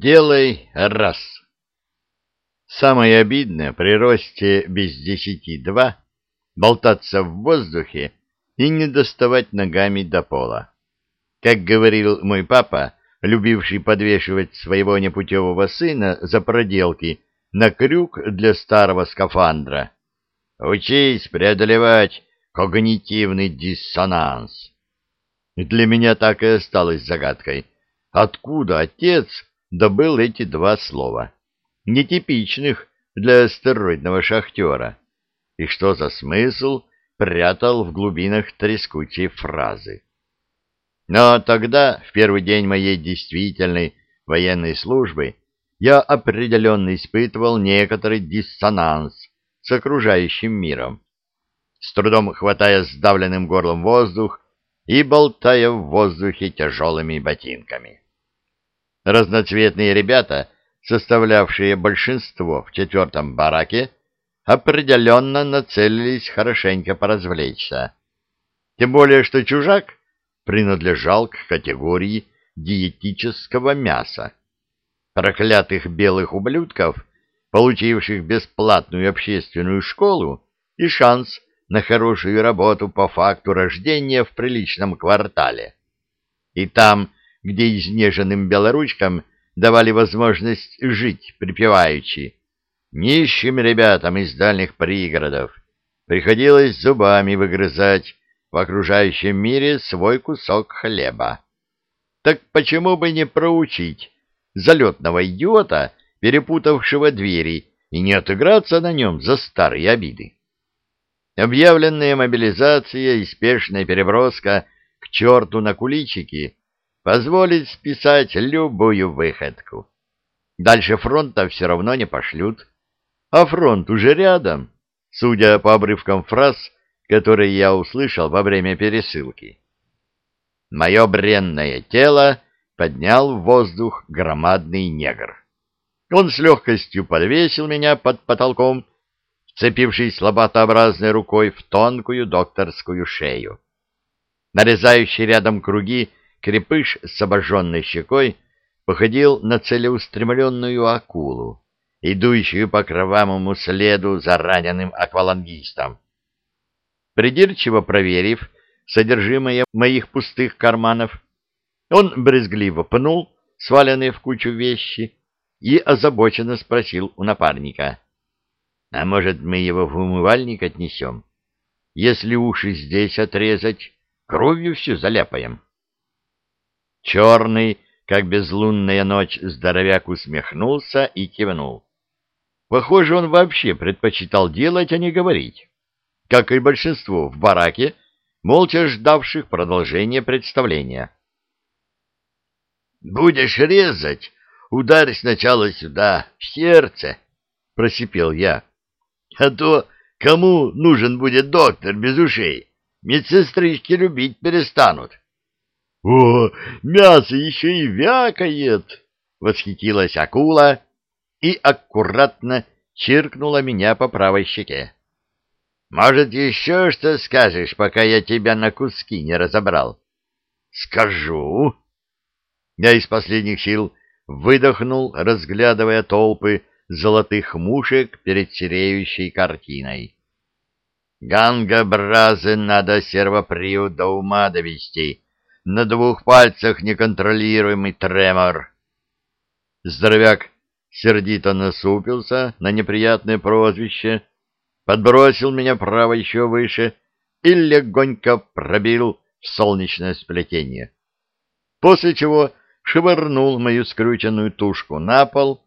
Делай раз. Самое обидное при росте без десяти два болтаться в воздухе и не доставать ногами до пола. Как говорил мой папа, любивший подвешивать своего непутевого сына за проделки на крюк для старого скафандра, учись преодолевать когнитивный диссонанс. Для меня так и осталось загадкой, откуда отец добыл эти два слова, нетипичных для астероидного шахтера, и что за смысл прятал в глубинах трескучей фразы. Но тогда, в первый день моей действительной военной службы, я определенно испытывал некоторый диссонанс с окружающим миром, с трудом хватая сдавленным горлом воздух и болтая в воздухе тяжелыми ботинками. Разноцветные ребята, составлявшие большинство в четвертом бараке, определенно нацелились хорошенько поразвлечься. Тем более, что чужак принадлежал к категории диетического мяса. Проклятых белых ублюдков, получивших бесплатную общественную школу и шанс на хорошую работу по факту рождения в приличном квартале. И там где изнеженным белоручкам давали возможность жить припеваючи. Нищим ребятам из дальних пригородов приходилось зубами выгрызать в окружающем мире свой кусок хлеба. Так почему бы не проучить залетного идиота, перепутавшего двери, и не отыграться на нем за старые обиды? Объявленная мобилизация и спешная переброска к черту на куличики позволит списать любую выходку. Дальше фронта все равно не пошлют, а фронт уже рядом, судя по обрывкам фраз, которые я услышал во время пересылки. Мое бренное тело поднял в воздух громадный негр. Он с легкостью подвесил меня под потолком, вцепившись лопатообразной рукой в тонкую докторскую шею. Нарезающий рядом круги Крепыш с обожженной щекой походил на целеустремленную акулу, идущую по кровавому следу за раненым аквалангистом. Придирчиво проверив содержимое моих пустых карманов, он брезгливо пнул сваленные в кучу вещи и озабоченно спросил у напарника. — А может, мы его в умывальник отнесем? Если уши здесь отрезать, кровью все заляпаем. — Черный, как безлунная ночь, здоровяк усмехнулся и кивнул. Похоже, он вообще предпочитал делать, а не говорить. Как и большинство в бараке, молча ждавших продолжения представления. «Будешь резать, ударь сначала сюда, в сердце», — просипел я. «А то кому нужен будет доктор без ушей? Медсестрички любить перестанут». «О, мясо еще и вякает!» — восхитилась акула и аккуратно чиркнула меня по правой щеке. «Может, еще что скажешь, пока я тебя на куски не разобрал?» «Скажу!» Я из последних сил выдохнул, разглядывая толпы золотых мушек перед сереющей картиной. «Ганга Бразы надо сервопривод до ума довести» на двух пальцах неконтролируемый тремор. Здоровяк сердито насупился на неприятное прозвище, подбросил меня право еще выше и легонько пробил в солнечное сплетение. После чего швырнул мою скрученную тушку на пол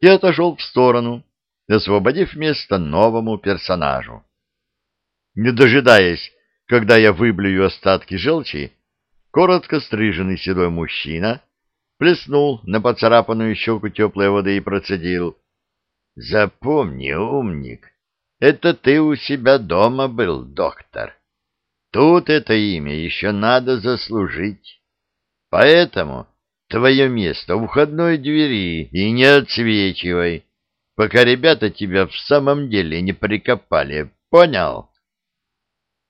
и отошел в сторону, освободив место новому персонажу. Не дожидаясь, когда я выблюю остатки желчи, коротко стриженный седой мужчина плеснул на поцарапанную щеку теплой воды и процедил. — Запомни, умник, это ты у себя дома был, доктор. Тут это имя еще надо заслужить. Поэтому твое место у входной двери и не отсвечивай, пока ребята тебя в самом деле не прикопали. Понял?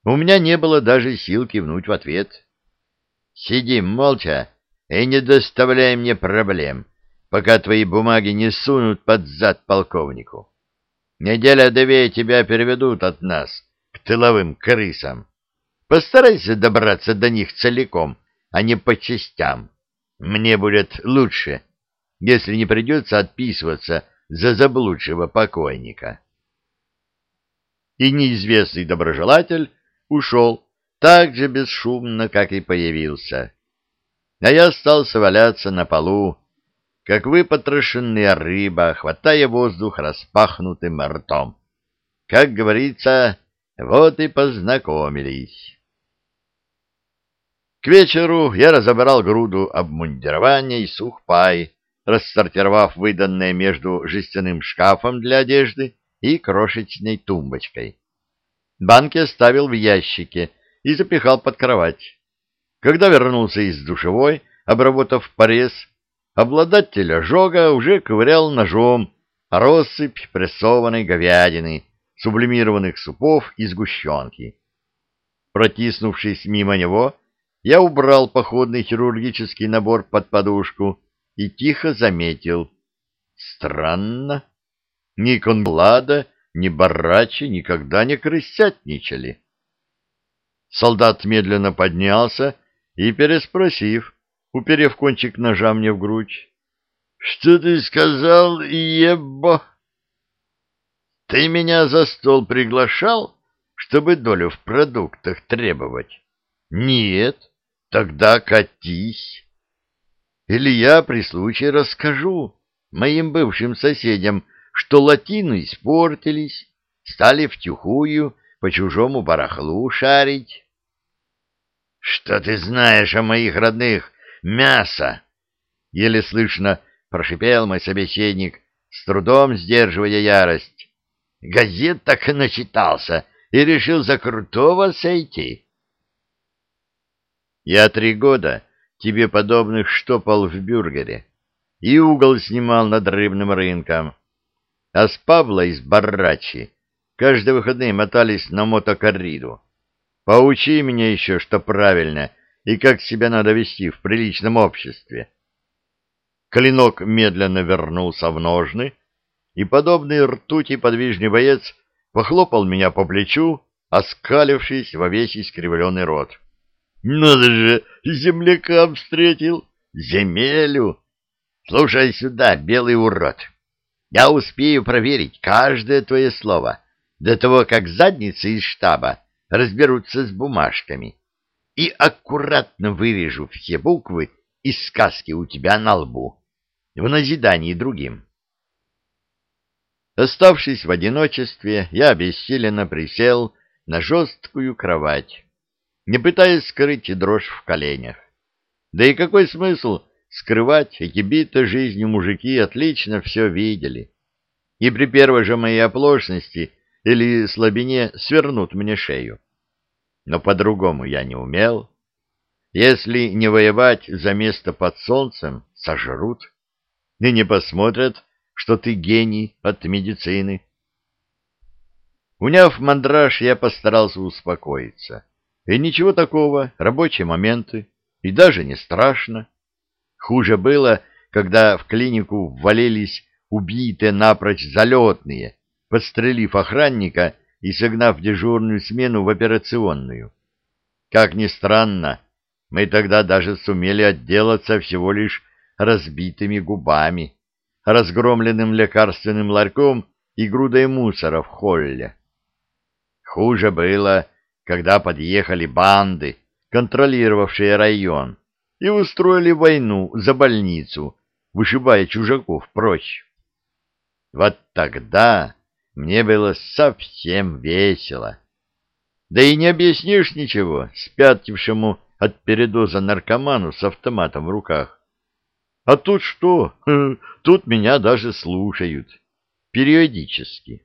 У меня не было даже сил кивнуть в ответ. — Сидим молча и не доставляй мне проблем. пока твои бумаги не сунут под зад полковнику. Неделя-две тебя переведут от нас к тыловым крысам. Постарайся добраться до них целиком, а не по частям. Мне будет лучше, если не придется отписываться за заблудшего покойника. И неизвестный доброжелатель ушел так же бесшумно, как и появился. А я остался валяться на полу, как выпотрошенная рыба, хватая воздух распахнутым ртом. Как говорится, вот и познакомились. К вечеру я разобрал груду обмундирования и сухпай, рассортировав выданное между жестяным шкафом для одежды и крошечной тумбочкой. Банки оставил в ящике и запихал под кровать. Когда вернулся из душевой, обработав порез, обладатель ожога уже ковырял ножом россыпь прессованной говядины, сублимированных супов и сгущенки. Протиснувшись мимо него, я убрал походный хирургический набор под подушку и тихо заметил. Странно. Ни Конблада, ни Барачи никогда не крысятничали. Солдат медленно поднялся и, переспросив, уперев кончик ножа мне в грудь, «Что ты сказал, ебо?» «Ты меня за стол приглашал, чтобы долю в продуктах требовать?» «Нет, тогда катись». Или я при случае расскажу моим бывшим соседям, что латины испортились, стали втюхую по чужому барахлу шарить. — Что ты знаешь о моих родных? Мясо! — еле слышно прошипел мой собеседник, с трудом сдерживая ярость. Газет так и начитался и решил за крутого сойти. Я три года тебе подобных штопал в бюргере и угол снимал над рыбным рынком. А с Павла из Баррачи каждые выходные мотались на мотокорриду. Поучи меня еще, что правильно и как себя надо вести в приличном обществе. Клинок медленно вернулся в ножны, и подобный ртути подвижный боец похлопал меня по плечу, оскалившись во весь искривленный рот. «Надо же, землякам встретил! Земелю! Слушай сюда, белый урод!» Я успею проверить каждое твое слово до того, как задницы из штаба разберутся с бумажками, и аккуратно вырежу все буквы из сказки у тебя на лбу, в назидании другим. Оставшись в одиночестве, я обессиленно присел на жесткую кровать, не пытаясь скрыть дрожь в коленях. Да и какой смысл скрывать, эти битые жизнью мужики отлично все видели. И при первой же моей оплошности или слабине свернут мне шею. Но по-другому я не умел. Если не воевать за место под солнцем, сожрут. И не посмотрят, что ты гений от медицины. Уняв мандраж, я постарался успокоиться. И ничего такого, рабочие моменты, и даже не страшно. Хуже было, когда в клинику ввалились убитые напрочь залетные, подстрелив охранника и согнав дежурную смену в операционную. Как ни странно, мы тогда даже сумели отделаться всего лишь разбитыми губами, разгромленным лекарственным ларьком и грудой мусора в холле. Хуже было, когда подъехали банды, контролировавшие район, и устроили войну за больницу, вышибая чужаков прочь. Вот тогда мне было совсем весело. Да и не объяснишь ничего спятившему от передоза наркоману с автоматом в руках. А тут что? Тут меня даже слушают. Периодически.